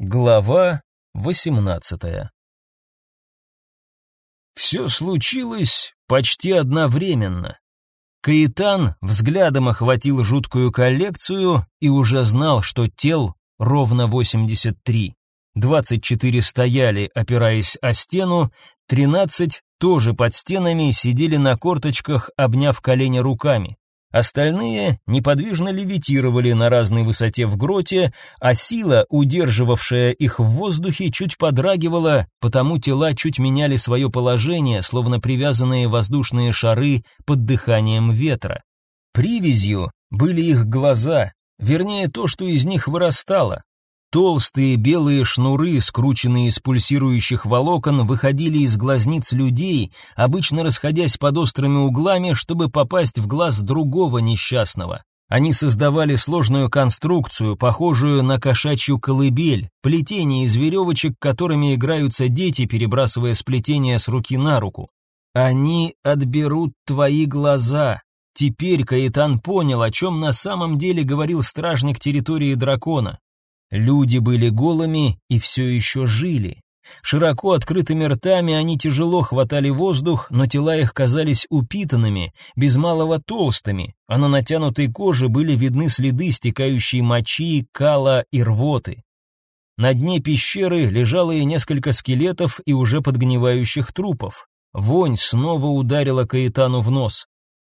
Глава восемнадцатая Все случилось почти одновременно. Каитан взглядом охватил жуткую коллекцию и уже знал, что тел ровно 83. 24 стояли, опираясь о стену, 13 тоже под стенами сидели на корточках, обняв колени руками. Остальные неподвижно левитировали на разной высоте в гроте, а сила, удерживавшая их в воздухе, чуть подрагивала, потому тела чуть меняли свое положение, словно привязанные воздушные шары под дыханием ветра. Привязью были их глаза, вернее то, что из них вырастало. Толстые белые шнуры, скрученные из пульсирующих волокон, выходили из глазниц людей, обычно расходясь под острыми углами, чтобы попасть в глаз другого несчастного. Они создавали сложную конструкцию, похожую на кошачью колыбель, плетение из веревочек, которыми играются дети, перебрасывая сплетение с руки на руку. Они отберут твои глаза. Теперь Каэтан понял, о чем на самом деле говорил стражник территории дракона. Люди были голыми и все еще жили. Широко открытыми ртами они тяжело хватали воздух, но тела их казались упитанными, без малого толстыми, а на натянутой коже были видны следы стекающей мочи, кала и рвоты. На дне пещеры лежало и несколько скелетов и уже подгнивающих трупов. Вонь снова ударила Каэтану в нос.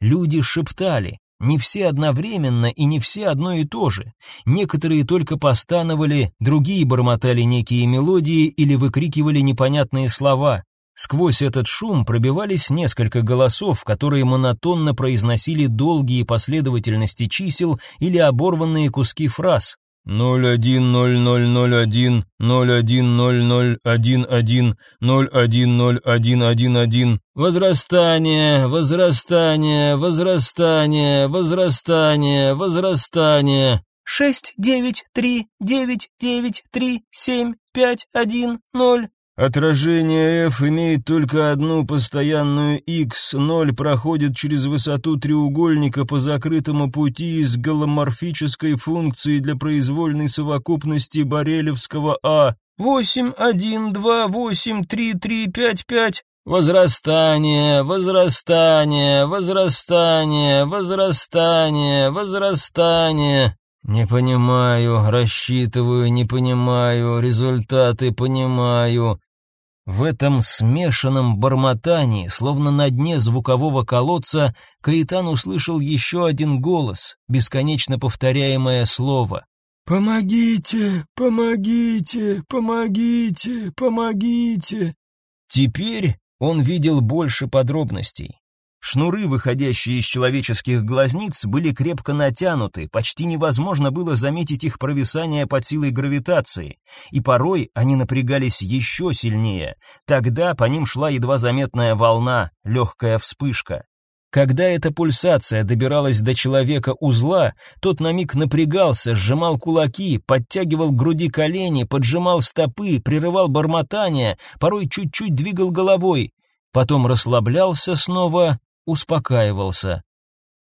Люди шептали, не все одновременно и не все одно и то же. Некоторые только постановали, другие бормотали некие мелодии или выкрикивали непонятные слова. Сквозь этот шум пробивались несколько голосов, которые монотонно произносили долгие последовательности чисел или оборванные куски фраз ноль один ноль ноль ноль один ноль один ноль ноль один один ноль один ноль один один один возрастание возрастание возрастание возрастание возрастание. Шесть девять три девять девять три семь пять один ноль Отражение f имеет только одну постоянную x, 0 проходит через высоту треугольника по закрытому пути из голоморфической функции для произвольной совокупности Борелевского А. 8, 1, 2, 8, 3, 3, 5, 5. Возрастание, возрастание, возрастание, возрастание, возрастание. Не понимаю, рассчитываю, не понимаю, результаты понимаю. В этом смешанном бормотании, словно на дне звукового колодца, Каитан услышал еще один голос, бесконечно повторяемое слово. «Помогите! Помогите! Помогите! Помогите!» Теперь он видел больше подробностей. Шнуры, выходящие из человеческих глазниц, были крепко натянуты, почти невозможно было заметить их провисание под силой гравитации, и порой они напрягались еще сильнее. Тогда по ним шла едва заметная волна, легкая вспышка. Когда эта пульсация добиралась до человека узла, тот на миг напрягался, сжимал кулаки, подтягивал к груди колени, поджимал стопы, прерывал бормотание, порой чуть-чуть двигал головой, потом расслаблялся снова успокаивался.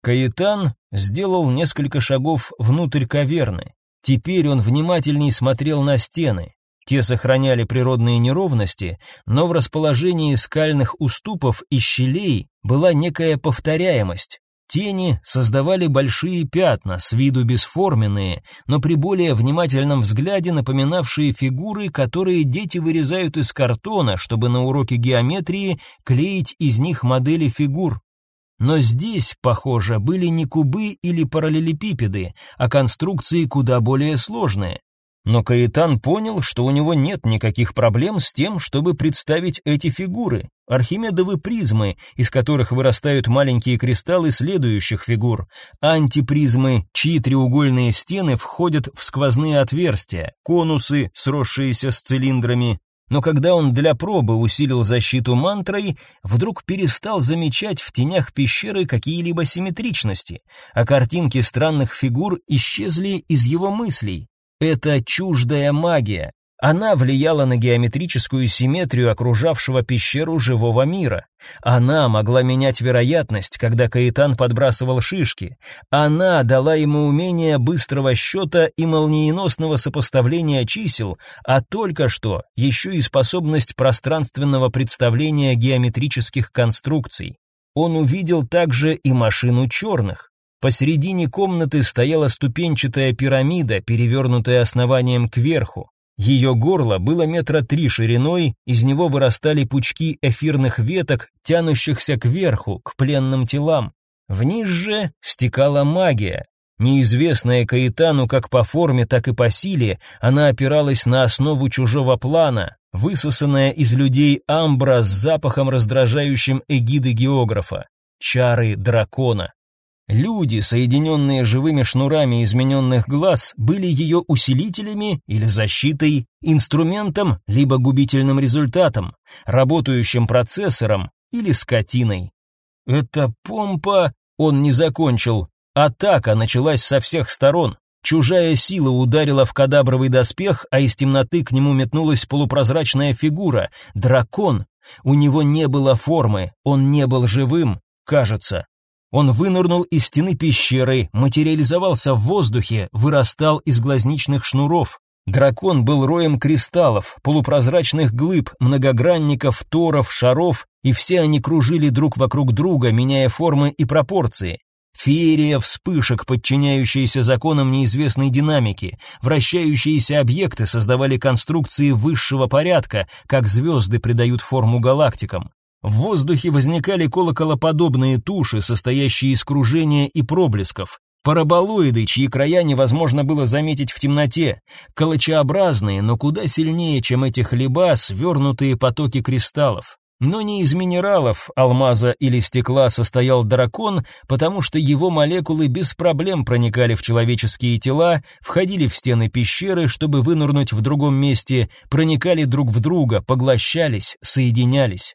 Каитан сделал несколько шагов внутрь каверны. Теперь он внимательней смотрел на стены. Те сохраняли природные неровности, но в расположении скальных уступов и щелей была некая повторяемость. Тени создавали большие пятна, с виду бесформенные, но при более внимательном взгляде напоминавшие фигуры, которые дети вырезают из картона, чтобы на уроке геометрии клеить из них модели фигур. Но здесь, похоже, были не кубы или параллелепипеды, а конструкции куда более сложные. Но Каэтан понял, что у него нет никаких проблем с тем, чтобы представить эти фигуры. Архимедовы призмы, из которых вырастают маленькие кристаллы следующих фигур, антипризмы, чьи треугольные стены входят в сквозные отверстия, конусы, сросшиеся с цилиндрами. Но когда он для пробы усилил защиту мантрой, вдруг перестал замечать в тенях пещеры какие-либо симметричности, а картинки странных фигур исчезли из его мыслей. Это чуждая магия. Она влияла на геометрическую симметрию окружавшего пещеру живого мира. Она могла менять вероятность, когда Каэтан подбрасывал шишки. Она дала ему умение быстрого счета и молниеносного сопоставления чисел, а только что еще и способность пространственного представления геометрических конструкций. Он увидел также и машину черных. Посередине комнаты стояла ступенчатая пирамида, перевернутая основанием кверху. Ее горло было метра три шириной, из него вырастали пучки эфирных веток, тянущихся кверху, к пленным телам. Вниз же стекала магия. Неизвестная Каэтану как по форме, так и по силе, она опиралась на основу чужого плана, высосанная из людей амбра с запахом раздражающим эгиды географа. Чары дракона. Люди, соединенные живыми шнурами измененных глаз, были ее усилителями или защитой, инструментом либо губительным результатом, работающим процессором или скотиной. Эта помпа он не закончил. Атака началась со всех сторон. Чужая сила ударила в кадабровый доспех, а из темноты к нему метнулась полупрозрачная фигура дракон. У него не было формы, он не был живым, кажется. Он вынырнул из стены пещеры, материализовался в воздухе, вырастал из глазничных шнуров. Дракон был роем кристаллов, полупрозрачных глыб, многогранников, торов, шаров, и все они кружили друг вокруг друга, меняя формы и пропорции. Феерия вспышек, подчиняющиеся законам неизвестной динамики, вращающиеся объекты создавали конструкции высшего порядка, как звезды придают форму галактикам. В воздухе возникали колоколоподобные туши, состоящие из кружения и проблесков. Параболоиды, чьи края невозможно было заметить в темноте, колочеобразные, но куда сильнее, чем эти хлеба, свернутые потоки кристаллов. Но не из минералов, алмаза или стекла состоял дракон, потому что его молекулы без проблем проникали в человеческие тела, входили в стены пещеры, чтобы вынырнуть в другом месте, проникали друг в друга, поглощались, соединялись.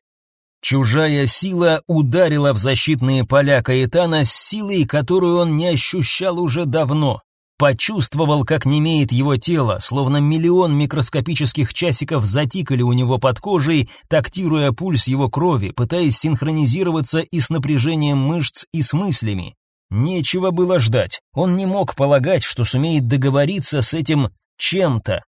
Чужая сила ударила в защитные поля Каэтана с силой, которую он не ощущал уже давно. Почувствовал, как немеет его тело, словно миллион микроскопических часиков затикали у него под кожей, тактируя пульс его крови, пытаясь синхронизироваться и с напряжением мышц, и с мыслями. Нечего было ждать. Он не мог полагать, что сумеет договориться с этим чем-то.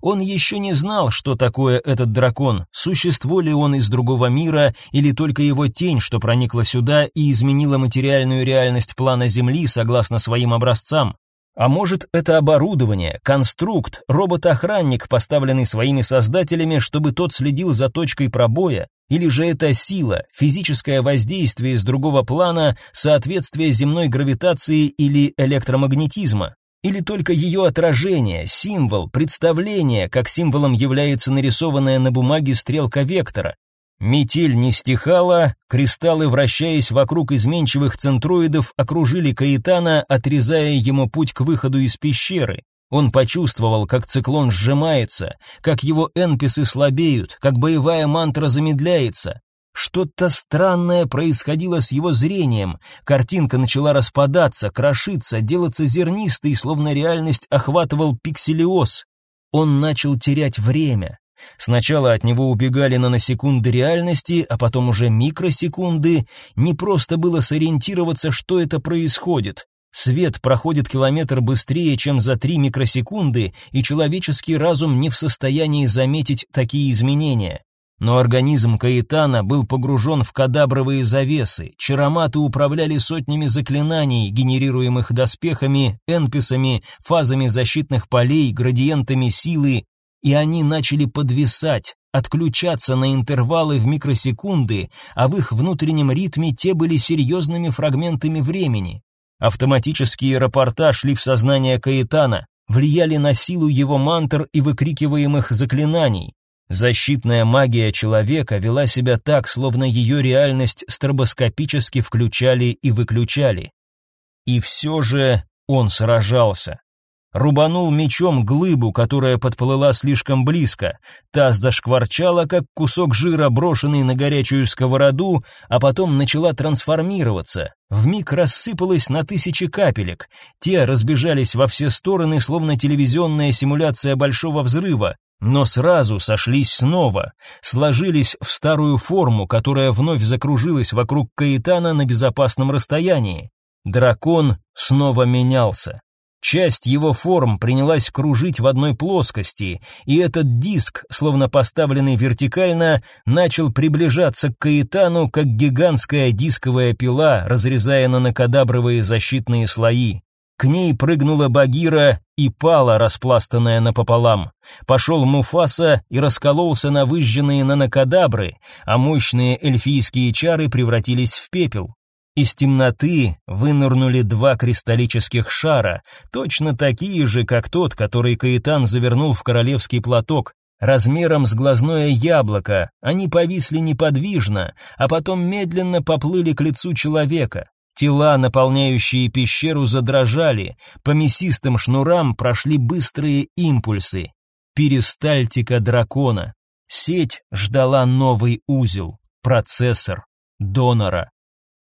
Он еще не знал, что такое этот дракон, существо ли он из другого мира или только его тень, что проникла сюда и изменила материальную реальность плана Земли согласно своим образцам. А может, это оборудование, конструкт, робот-охранник, поставленный своими создателями, чтобы тот следил за точкой пробоя, или же это сила, физическое воздействие из другого плана, соответствие земной гравитации или электромагнетизма. Или только ее отражение, символ, представление, как символом является нарисованная на бумаге стрелка вектора. Метель не стихала, кристаллы, вращаясь вокруг изменчивых центроидов, окружили Каэтана, отрезая ему путь к выходу из пещеры. Он почувствовал, как циклон сжимается, как его энписы слабеют, как боевая мантра замедляется. Что-то странное происходило с его зрением. Картинка начала распадаться, крошиться, делаться зернистой, словно реальность охватывал пикселиоз. Он начал терять время. Сначала от него убегали наносекунды реальности, а потом уже микросекунды. Не просто было сориентироваться, что это происходит. Свет проходит километр быстрее, чем за три микросекунды, и человеческий разум не в состоянии заметить такие изменения. Но организм Каэтана был погружен в кадабровые завесы, чароматы управляли сотнями заклинаний, генерируемых доспехами, энписами, фазами защитных полей, градиентами силы, и они начали подвисать, отключаться на интервалы в микросекунды, а в их внутреннем ритме те были серьезными фрагментами времени. Автоматические рапорта шли в сознание Каэтана, влияли на силу его мантр и выкрикиваемых заклинаний. Защитная магия человека вела себя так, словно ее реальность стробоскопически включали и выключали. И все же он сражался. Рубанул мечом глыбу, которая подплыла слишком близко. Та зашкварчала, как кусок жира, брошенный на горячую сковороду, а потом начала трансформироваться. Вмиг рассыпалась на тысячи капелек. Те разбежались во все стороны, словно телевизионная симуляция большого взрыва. но сразу сошлись снова, сложились в старую форму, которая вновь закружилась вокруг Каэтана на безопасном расстоянии. Дракон снова менялся. Часть его форм принялась кружить в одной плоскости, и этот диск, словно поставленный вертикально, начал приближаться к Каэтану, как гигантская дисковая пила, разрезая нанокадабровые защитные слои. К ней прыгнула Багира и пала, распластанная напополам. Пошел Муфаса и раскололся на выжженные нанокадабры, а мощные эльфийские чары превратились в пепел. Из темноты вынырнули два кристаллических шара, точно такие же, как тот, который Каэтан завернул в королевский платок, размером с глазное яблоко. Они повисли неподвижно, а потом медленно поплыли к лицу человека. Тела, наполняющие пещеру, задрожали, по мясистым шнурам прошли быстрые импульсы. Перистальтика дракона. Сеть ждала новый узел, процессор, донора.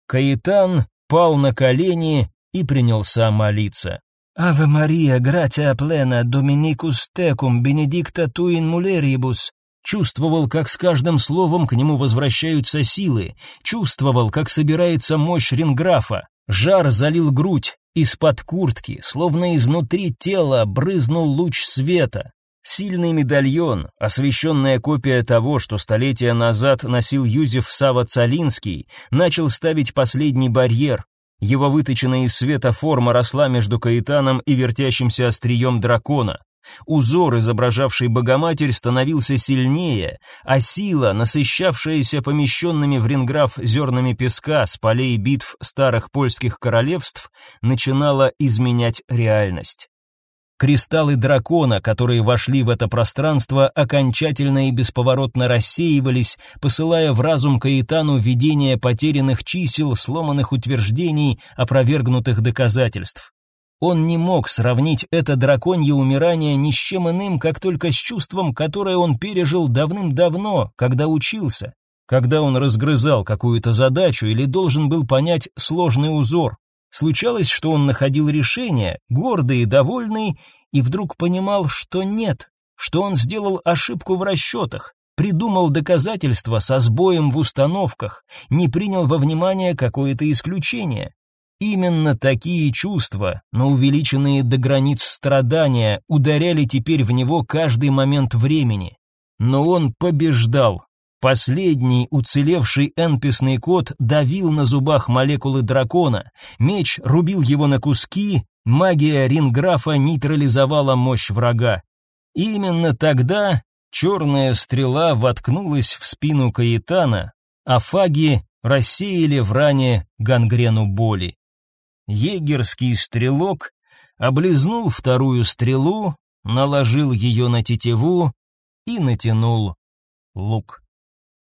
Каитан пал на колени и принялся молиться. «Аве Мария, гратия плена, доминикус текум, бенедикта туин мулерибус», Чувствовал, как с каждым словом к нему возвращаются силы, чувствовал, как собирается мощь ринграфа. Жар залил грудь, из-под куртки, словно изнутри тела, брызнул луч света. Сильный медальон, освещенная копия того, что столетия назад носил Юзеф Сава Цалинский, начал ставить последний барьер. Его выточенная из света форма росла между каэтаном и вертящимся острием дракона. Узор, изображавший Богоматерь, становился сильнее, а сила, насыщавшаяся помещенными в ринграф зернами песка с полей битв старых польских королевств, начинала изменять реальность. Кристаллы дракона, которые вошли в это пространство, окончательно и бесповоротно рассеивались, посылая в разум Каэтану видение потерянных чисел, сломанных утверждений, опровергнутых доказательств. Он не мог сравнить это драконье умирание ни с чем иным, как только с чувством, которое он пережил давным-давно, когда учился, когда он разгрызал какую-то задачу или должен был понять сложный узор. Случалось, что он находил решение, гордый и довольный, и вдруг понимал, что нет, что он сделал ошибку в расчетах, придумал доказательства со сбоем в установках, не принял во внимание какое-то исключение. Именно такие чувства, но увеличенные до границ страдания, ударяли теперь в него каждый момент времени. Но он побеждал. Последний уцелевший энписный код давил на зубах молекулы дракона, меч рубил его на куски, магия ринграфа нейтрализовала мощь врага. именно тогда черная стрела воткнулась в спину Каэтана, а фаги рассеяли в ране гангрену боли егерский стрелок облизнул вторую стрелу, наложил ее на тетиву и натянул лук.